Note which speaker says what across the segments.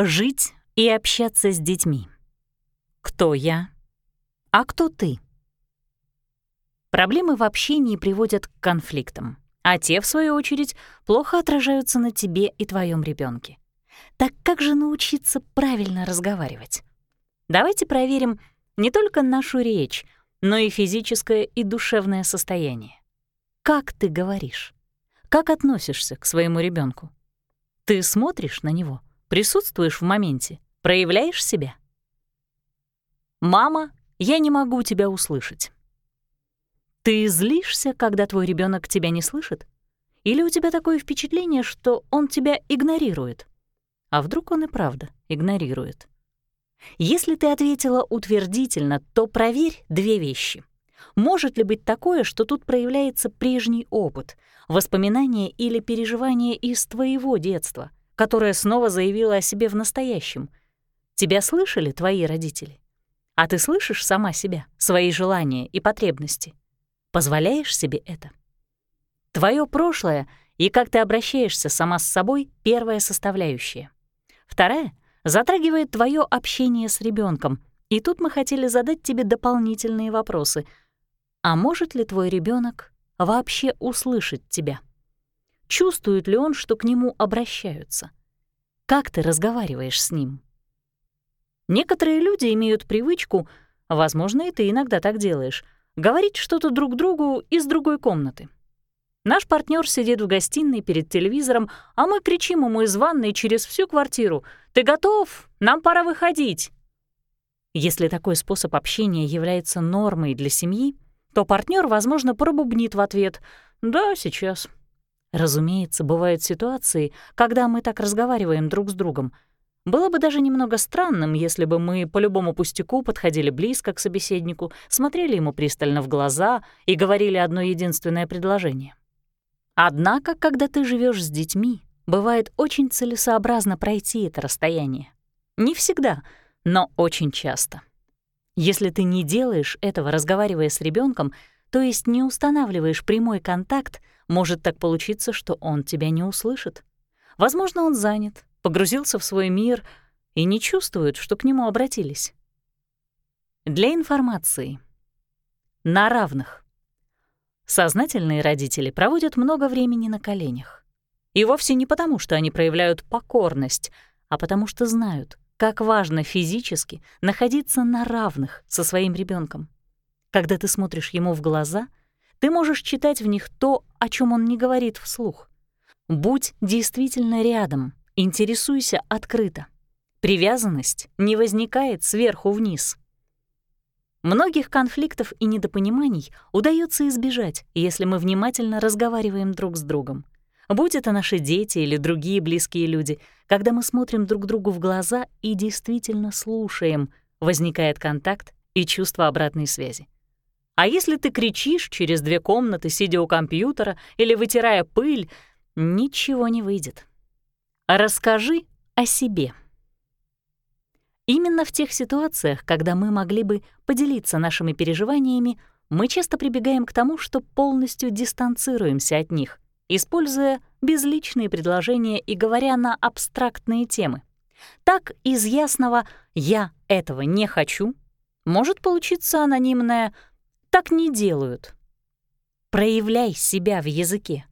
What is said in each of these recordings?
Speaker 1: Жить и общаться с детьми. Кто я? А кто ты? Проблемы в общении приводят к конфликтам, а те, в свою очередь, плохо отражаются на тебе и твоем ребенке. Так как же научиться правильно разговаривать? Давайте проверим не только нашу речь, но и физическое и душевное состояние. Как ты говоришь? Как относишься к своему ребенку? Ты смотришь на него, присутствуешь в моменте, проявляешь себя? «Мама, я не могу тебя услышать». Ты злишься, когда твой ребенок тебя не слышит? Или у тебя такое впечатление, что он тебя игнорирует? А вдруг он и правда игнорирует? Если ты ответила утвердительно, то проверь две вещи. Может ли быть такое, что тут проявляется прежний опыт, воспоминание или переживание из твоего детства, которое снова заявило о себе в настоящем? Тебя слышали твои родители? А ты слышишь сама себя, свои желания и потребности? Позволяешь себе это? Твое прошлое и как ты обращаешься сама с собой — первая составляющая. Вторая затрагивает твое общение с ребенком, и тут мы хотели задать тебе дополнительные вопросы. А может ли твой ребенок вообще услышать тебя? Чувствует ли он, что к нему обращаются? Как ты разговариваешь с ним? Некоторые люди имеют привычку, возможно, и ты иногда так делаешь, говорить что-то друг другу из другой комнаты. Наш партнер сидит в гостиной перед телевизором, а мы кричим ему из ванной через всю квартиру «Ты готов? Нам пора выходить!» Если такой способ общения является нормой для семьи, то партнер, возможно, пробубнит в ответ «Да, сейчас». Разумеется, бывают ситуации, когда мы так разговариваем друг с другом. Было бы даже немного странным, если бы мы по любому пустяку подходили близко к собеседнику, смотрели ему пристально в глаза и говорили одно единственное предложение. Однако, когда ты живешь с детьми, бывает очень целесообразно пройти это расстояние. Не всегда, но очень часто. Если ты не делаешь этого, разговаривая с ребенком, то есть не устанавливаешь прямой контакт, может так получиться, что он тебя не услышит. Возможно, он занят, погрузился в свой мир и не чувствует, что к нему обратились. Для информации. На равных. Сознательные родители проводят много времени на коленях. И вовсе не потому, что они проявляют покорность, а потому что знают, как важно физически находиться на равных со своим ребенком. Когда ты смотришь ему в глаза, ты можешь читать в них то, о чем он не говорит вслух. Будь действительно рядом, интересуйся открыто. Привязанность не возникает сверху вниз — Многих конфликтов и недопониманий удается избежать, если мы внимательно разговариваем друг с другом. Будь это наши дети или другие близкие люди, когда мы смотрим друг другу в глаза и действительно слушаем, возникает контакт и чувство обратной связи. А если ты кричишь через две комнаты, сидя у компьютера или вытирая пыль, ничего не выйдет. Расскажи о себе. Именно в тех ситуациях, когда мы могли бы поделиться нашими переживаниями, мы часто прибегаем к тому, что полностью дистанцируемся от них, используя безличные предложения и говоря на абстрактные темы. Так из ясного «я этого не хочу» может получиться анонимное «так не делают». Проявляй себя в языке.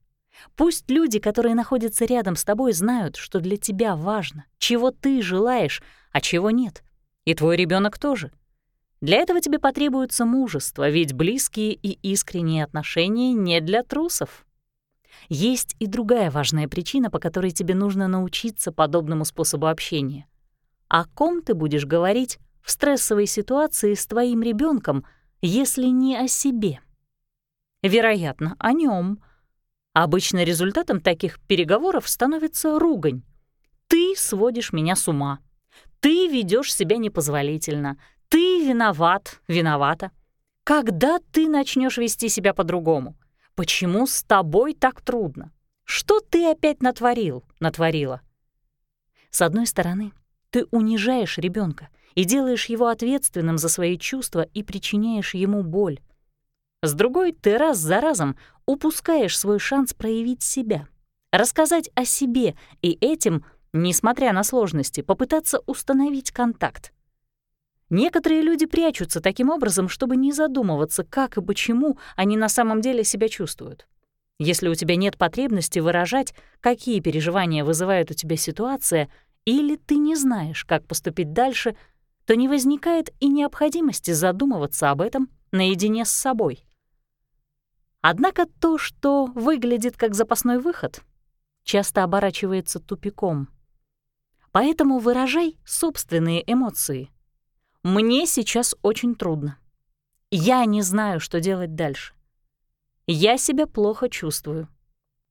Speaker 1: Пусть люди, которые находятся рядом с тобой, знают, что для тебя важно, чего ты желаешь, а чего нет. И твой ребенок тоже. Для этого тебе потребуется мужество, ведь близкие и искренние отношения не для трусов. Есть и другая важная причина, по которой тебе нужно научиться подобному способу общения. О ком ты будешь говорить в стрессовой ситуации с твоим ребенком, если не о себе? Вероятно, о нем. Обычно результатом таких переговоров становится ругань. «Ты сводишь меня с ума», ты ведешь себя непозволительно. Ты виноват, виновата. Когда ты начнешь вести себя по-другому? Почему с тобой так трудно? Что ты опять натворил, натворила? С одной стороны, ты унижаешь ребенка и делаешь его ответственным за свои чувства и причиняешь ему боль. С другой, ты раз за разом упускаешь свой шанс проявить себя, рассказать о себе и этим несмотря на сложности, попытаться установить контакт. Некоторые люди прячутся таким образом, чтобы не задумываться, как и почему они на самом деле себя чувствуют. Если у тебя нет потребности выражать, какие переживания вызывает у тебя ситуация, или ты не знаешь, как поступить дальше, то не возникает и необходимости задумываться об этом наедине с собой. Однако то, что выглядит как запасной выход, часто оборачивается тупиком. Поэтому выражай собственные эмоции — мне сейчас очень трудно. Я не знаю, что делать дальше. Я себя плохо чувствую.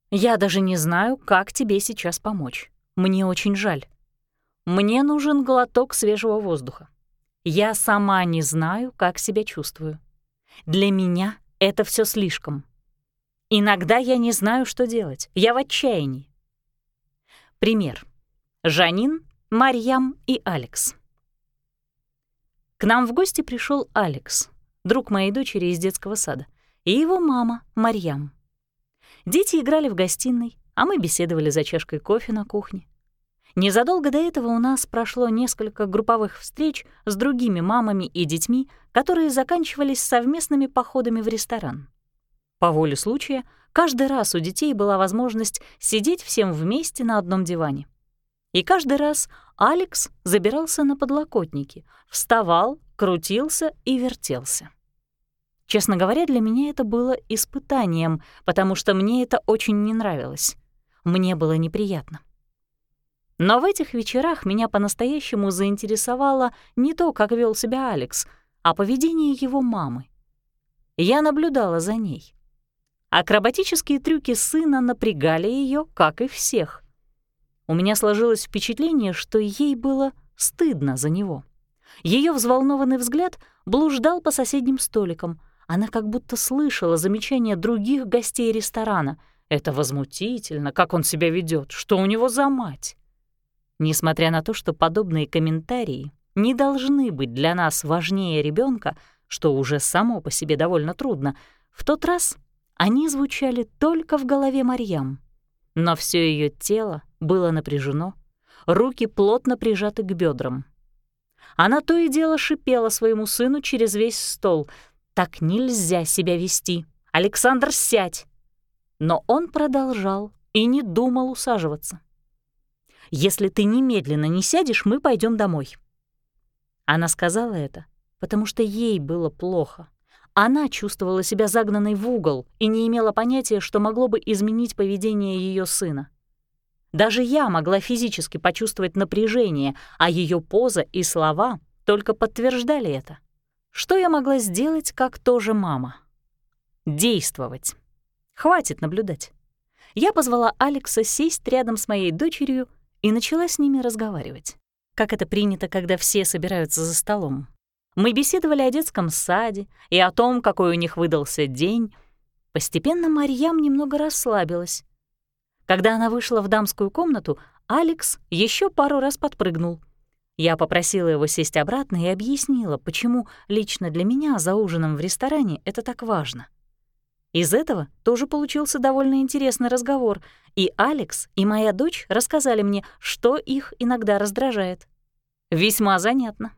Speaker 1: Я даже не знаю, как тебе сейчас помочь. Мне очень жаль. Мне нужен глоток свежего воздуха. Я сама не знаю, как себя чувствую. Для меня это все слишком. Иногда я не знаю, что делать. Я в отчаянии. Пример. Жанин, Марьям и Алекс. К нам в гости пришел Алекс, друг моей дочери из детского сада, и его мама Марьям. Дети играли в гостиной, а мы беседовали за чашкой кофе на кухне. Незадолго до этого у нас прошло несколько групповых встреч с другими мамами и детьми, которые заканчивались совместными походами в ресторан. По воле случая, каждый раз у детей была возможность сидеть всем вместе на одном диване. И каждый раз Алекс забирался на подлокотники, вставал, крутился и вертелся. Честно говоря, для меня это было испытанием, потому что мне это очень не нравилось. Мне было неприятно. Но в этих вечерах меня по-настоящему заинтересовало не то, как вел себя Алекс, а поведение его мамы. Я наблюдала за ней. Акробатические трюки сына напрягали ее, как и всех. У меня сложилось впечатление, что ей было стыдно за него. Ее взволнованный взгляд блуждал по соседним столикам. Она как будто слышала замечания других гостей ресторана. Это возмутительно, как он себя ведет, что у него за мать. Несмотря на то, что подобные комментарии не должны быть для нас важнее ребенка, что уже само по себе довольно трудно, в тот раз они звучали только в голове Марьям. Но все ее тело было напряжено, руки плотно прижаты к бедрам. Она то и дело шипела своему сыну через весь стол. «Так нельзя себя вести! Александр, сядь!» Но он продолжал и не думал усаживаться. «Если ты немедленно не сядешь, мы пойдем домой». Она сказала это, потому что ей было плохо. Она чувствовала себя загнанной в угол и не имела понятия, что могло бы изменить поведение ее сына. Даже я могла физически почувствовать напряжение, а ее поза и слова только подтверждали это. Что я могла сделать, как тоже мама? Действовать. Хватит наблюдать. Я позвала Алекса сесть рядом с моей дочерью и начала с ними разговаривать. Как это принято, когда все собираются за столом. Мы беседовали о детском саде и о том, какой у них выдался день. Постепенно Марьям немного расслабилась. Когда она вышла в дамскую комнату, Алекс еще пару раз подпрыгнул. Я попросила его сесть обратно и объяснила, почему лично для меня за ужином в ресторане это так важно. Из этого тоже получился довольно интересный разговор, и Алекс и моя дочь рассказали мне, что их иногда раздражает. Весьма занятно.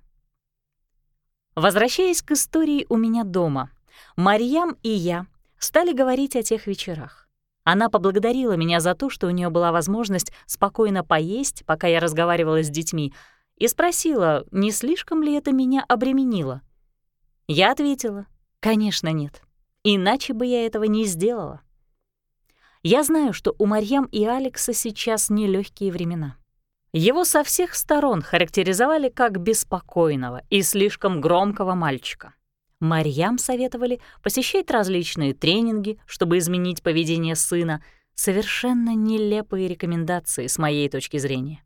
Speaker 1: Возвращаясь к истории у меня дома, Марьям и я стали говорить о тех вечерах. Она поблагодарила меня за то, что у нее была возможность спокойно поесть, пока я разговаривала с детьми, и спросила, не слишком ли это меня обременило. Я ответила, конечно, нет. Иначе бы я этого не сделала. Я знаю, что у Марьям и Алекса сейчас нелегкие времена. Его со всех сторон характеризовали как беспокойного и слишком громкого мальчика. Марьям советовали посещать различные тренинги, чтобы изменить поведение сына. Совершенно нелепые рекомендации с моей точки зрения.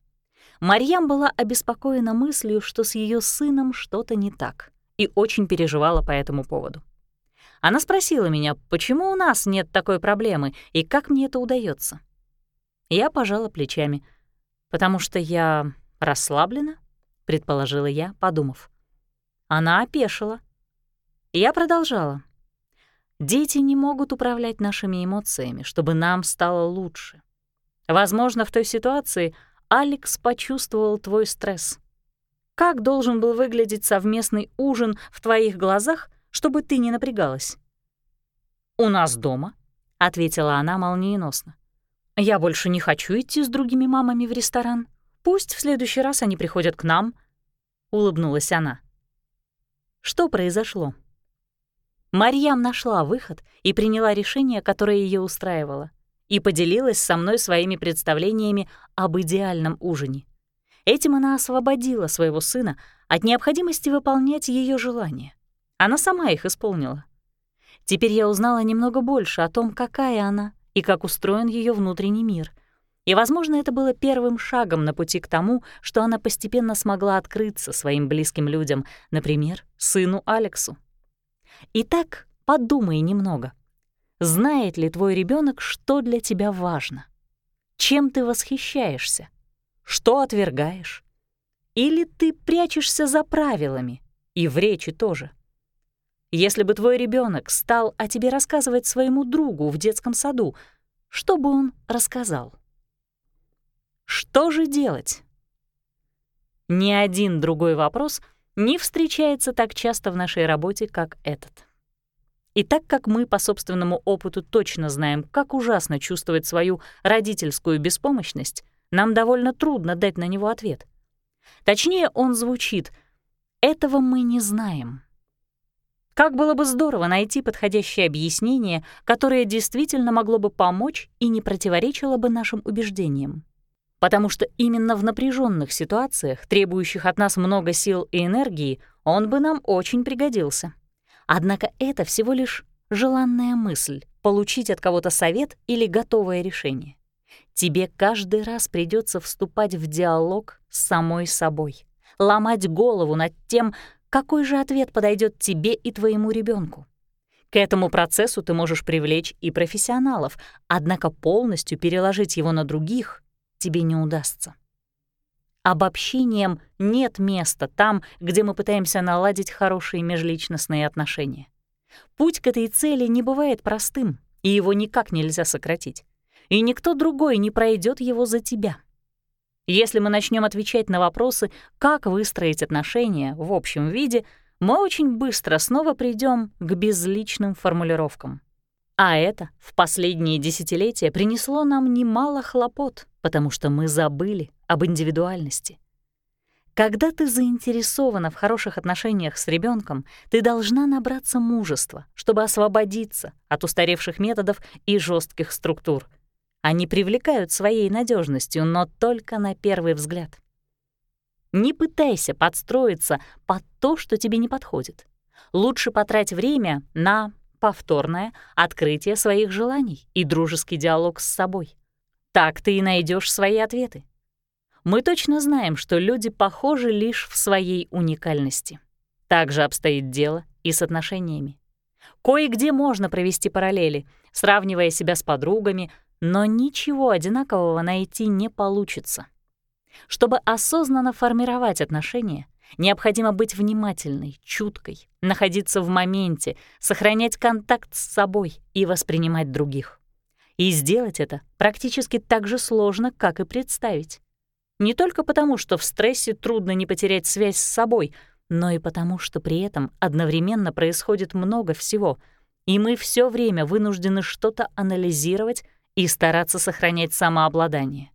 Speaker 1: Марьям была обеспокоена мыслью, что с ее сыном что-то не так, и очень переживала по этому поводу. Она спросила меня, почему у нас нет такой проблемы и как мне это удается. Я пожала плечами. «Потому что я расслаблена?» — предположила я, подумав. Она опешила — я продолжала. Дети не могут управлять нашими эмоциями, чтобы нам стало лучше. Возможно, в той ситуации Алекс почувствовал твой стресс. Как должен был выглядеть совместный ужин в твоих глазах, чтобы ты не напрягалась? «У нас дома», — ответила она молниеносно. «Я больше не хочу идти с другими мамами в ресторан. Пусть в следующий раз они приходят к нам», — улыбнулась она. Что произошло? Марьям нашла выход и приняла решение, которое ее устраивало, и поделилась со мной своими представлениями об идеальном ужине. Этим она освободила своего сына от необходимости выполнять ее желания. Она сама их исполнила. Теперь я узнала немного больше о том, какая она и как устроен ее внутренний мир. И, возможно, это было первым шагом на пути к тому, что она постепенно смогла открыться своим близким людям, например, сыну Алексу. Итак, подумай немного. Знает ли твой ребенок, что для тебя важно? Чем ты восхищаешься? Что отвергаешь? Или ты прячешься за правилами, и в речи тоже? Если бы твой ребенок стал о тебе рассказывать своему другу в детском саду, что бы он рассказал? Что же делать? Ни один другой вопрос не встречается так часто в нашей работе, как этот. И так как мы по собственному опыту точно знаем, как ужасно чувствовать свою родительскую беспомощность, нам довольно трудно дать на него ответ. Точнее, он звучит «этого мы не знаем». Как было бы здорово найти подходящее объяснение, которое действительно могло бы помочь и не противоречило бы нашим убеждениям. Потому что именно в напряженных ситуациях, требующих от нас много сил и энергии, он бы нам очень пригодился. Однако это всего лишь желанная мысль — получить от кого-то совет или готовое решение. Тебе каждый раз придется вступать в диалог с самой собой, ломать голову над тем, какой же ответ подойдет тебе и твоему ребенку. К этому процессу ты можешь привлечь и профессионалов, однако полностью переложить его на других тебе не удастся. Обобщением нет места там, где мы пытаемся наладить хорошие межличностные отношения. Путь к этой цели не бывает простым, и его никак нельзя сократить и никто другой не пройдет его за тебя. Если мы начнем отвечать на вопросы, как выстроить отношения в общем виде, мы очень быстро снова придем к безличным формулировкам. А это в последние десятилетия принесло нам немало хлопот, потому что мы забыли об индивидуальности. Когда ты заинтересована в хороших отношениях с ребенком, ты должна набраться мужества, чтобы освободиться от устаревших методов и жестких структур — они привлекают своей надежностью, но только на первый взгляд. Не пытайся подстроиться под то, что тебе не подходит. Лучше потрать время на повторное открытие своих желаний и дружеский диалог с собой. Так ты и найдешь свои ответы. Мы точно знаем, что люди похожи лишь в своей уникальности. Так же обстоит дело и с отношениями. Кое-где можно провести параллели, сравнивая себя с подругами, но ничего одинакового найти не получится. Чтобы осознанно формировать отношения, необходимо быть внимательной, чуткой, находиться в моменте, сохранять контакт с собой и воспринимать других. И сделать это практически так же сложно, как и представить. Не только потому, что в стрессе трудно не потерять связь с собой, но и потому, что при этом одновременно происходит много всего, и мы все время вынуждены что-то анализировать и стараться сохранять самообладание.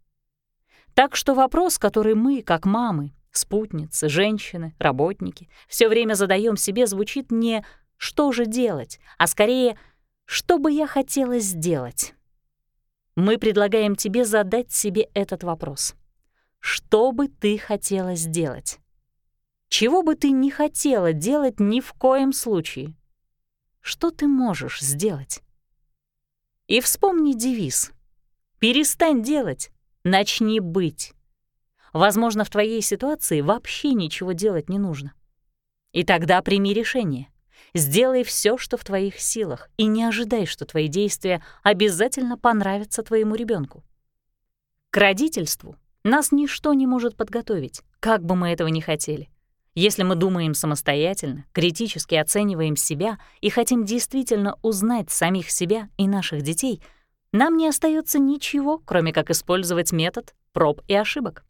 Speaker 1: Так что вопрос, который мы, как мамы, спутницы, женщины, работники, все время задаем себе, звучит не «что же делать?», а скорее «что бы я хотела сделать?». Мы предлагаем тебе задать себе этот вопрос. Что бы ты хотела сделать? Чего бы ты не хотела делать ни в коем случае? Что ты можешь сделать? И вспомни девиз. «Перестань делать, начни быть». Возможно, в твоей ситуации вообще ничего делать не нужно. И тогда прими решение. Сделай все, что в твоих силах, и не ожидай, что твои действия обязательно понравятся твоему ребенку. К родительству нас ничто не может подготовить, как бы мы этого ни хотели. Если мы думаем самостоятельно, критически оцениваем себя и хотим действительно узнать самих себя и наших детей, нам не остается ничего, кроме как использовать метод проб и ошибок.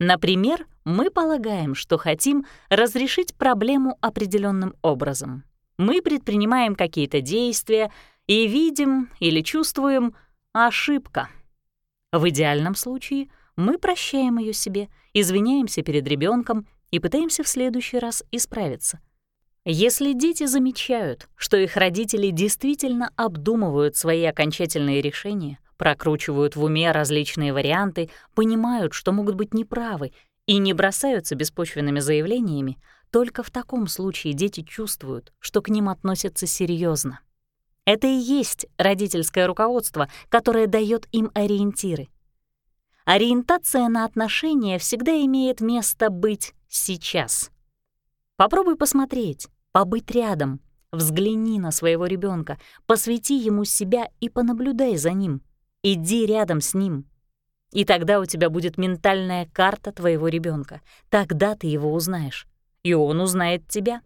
Speaker 1: Например, мы полагаем, что хотим разрешить проблему определенным образом. Мы предпринимаем какие-то действия и видим или чувствуем ошибка. В идеальном случае мы прощаем ее себе, извиняемся перед ребенком и пытаемся в следующий раз исправиться. Если дети замечают, что их родители действительно обдумывают свои окончательные решения, прокручивают в уме различные варианты, понимают, что могут быть неправы и не бросаются беспочвенными заявлениями, только в таком случае дети чувствуют, что к ним относятся серьезно. Это и есть родительское руководство, которое дает им ориентиры. Ориентация на отношения всегда имеет место быть сейчас. Попробуй посмотреть, побыть рядом, взгляни на своего ребенка, посвяти ему себя и понаблюдай за ним. Иди рядом с ним. И тогда у тебя будет ментальная карта твоего ребенка. Тогда ты его узнаешь. И он узнает тебя.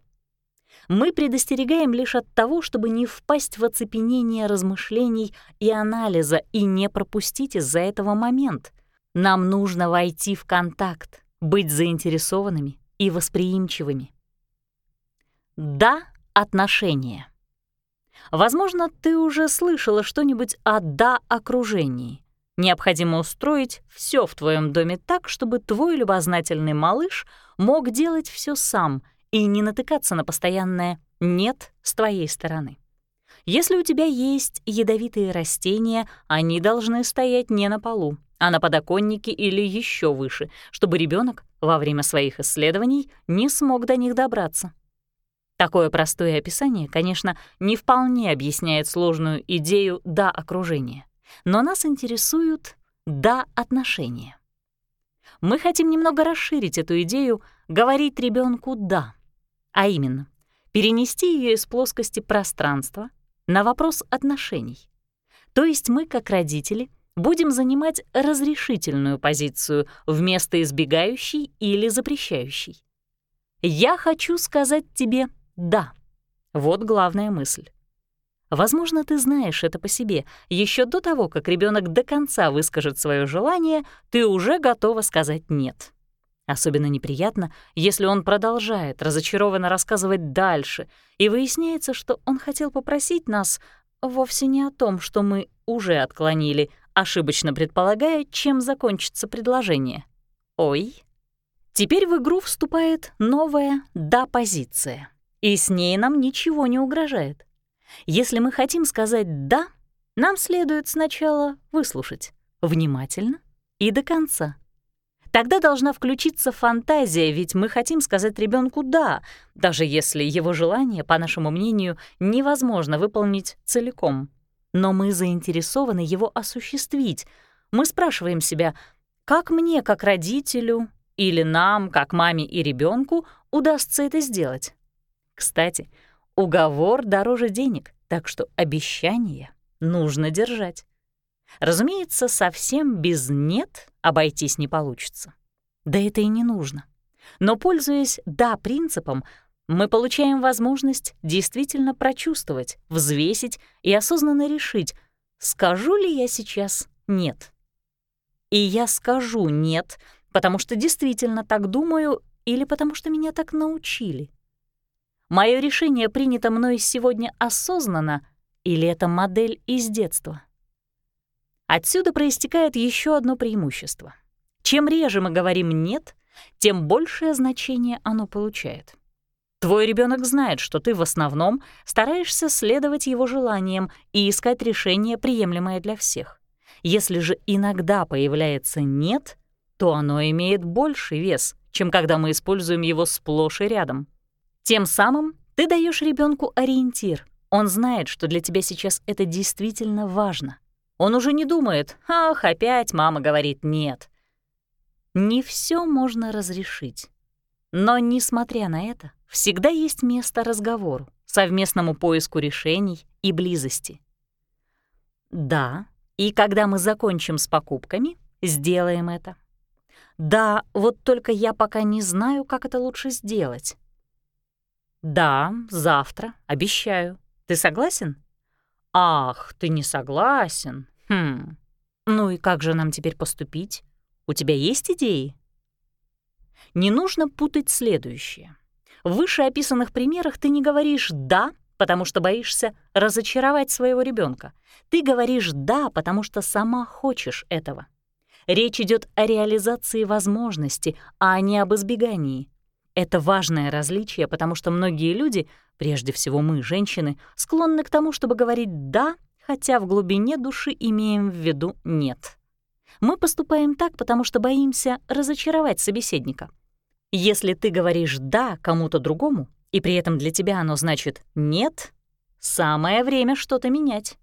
Speaker 1: Мы предостерегаем лишь от того, чтобы не впасть в оцепенение размышлений и анализа и не пропустить из-за этого момент. Нам нужно войти в контакт, быть заинтересованными и восприимчивыми. Да, отношения. Возможно, ты уже слышала что-нибудь о «да-окружении». Необходимо устроить все в твоем доме так, чтобы твой любознательный малыш мог делать все сам и не натыкаться на постоянное «нет» с твоей стороны. Если у тебя есть ядовитые растения, они должны стоять не на полу, а на подоконнике или еще выше, чтобы ребенок во время своих исследований не смог до них добраться. Такое простое описание, конечно, не вполне объясняет сложную идею «да» окружения, но нас интересуют «да» отношения. Мы хотим немного расширить эту идею, говорить ребенку «да», а именно перенести ее из плоскости пространства на вопрос отношений. То есть мы, как родители, будем занимать разрешительную позицию вместо избегающей или запрещающей. Я хочу сказать тебе «да». Вот главная мысль. Возможно, ты знаешь это по себе. Еще до того, как ребенок до конца выскажет свое желание, ты уже готова сказать «нет». Особенно неприятно, если он продолжает разочарованно рассказывать дальше, и выясняется, что он хотел попросить нас вовсе не о том, что мы уже отклонили, ошибочно предполагая, чем закончится предложение. Ой. Теперь в игру вступает новая «да-позиция» и с ней нам ничего не угрожает. Если мы хотим сказать «да», нам следует сначала выслушать, внимательно и до конца. Тогда должна включиться фантазия, ведь мы хотим сказать ребенку «да», даже если его желание, по нашему мнению, невозможно выполнить целиком. Но мы заинтересованы его осуществить. Мы спрашиваем себя, как мне, как родителю, или нам, как маме и ребенку, удастся это сделать? Кстати, уговор дороже денег, так что обещание нужно держать. Разумеется, совсем без «нет» обойтись не получится. Да это и не нужно. Но, пользуясь «да» принципом, мы получаем возможность действительно прочувствовать, взвесить и осознанно решить, скажу ли я сейчас «нет». И я скажу «нет», потому что действительно так думаю или потому что меня так научили. Мое решение принято мной сегодня осознанно или это модель из детства? Отсюда проистекает еще одно преимущество. Чем реже мы говорим «нет», тем большее значение оно получает. Твой ребенок знает, что ты в основном стараешься следовать его желаниям и искать решение, приемлемое для всех. Если же иногда появляется «нет», то оно имеет больший вес, чем когда мы используем его сплошь и рядом. Тем самым ты даешь ребенку ориентир. Он знает, что для тебя сейчас это действительно важно. Он уже не думает, ах, опять мама говорит «нет». Не все можно разрешить. Но, несмотря на это, всегда есть место разговору, совместному поиску решений и близости. Да, и когда мы закончим с покупками, сделаем это. Да, вот только я пока не знаю, как это лучше сделать. «Да, завтра, обещаю. Ты согласен?» «Ах, ты не согласен? Хм. Ну и как же нам теперь поступить? У тебя есть идеи? Не нужно путать следующее. В вышеописанных примерах ты не говоришь «да», потому что боишься разочаровать своего ребенка. Ты говоришь «да», потому что сама хочешь этого. Речь идет о реализации возможности, а не об избегании. Это важное различие, потому что многие люди, прежде всего мы, женщины, склонны к тому, чтобы говорить «да», хотя в глубине души имеем в виду «нет». Мы поступаем так, потому что боимся разочаровать собеседника. Если ты говоришь «да» кому-то другому, и при этом для тебя оно значит «нет», самое время что-то менять.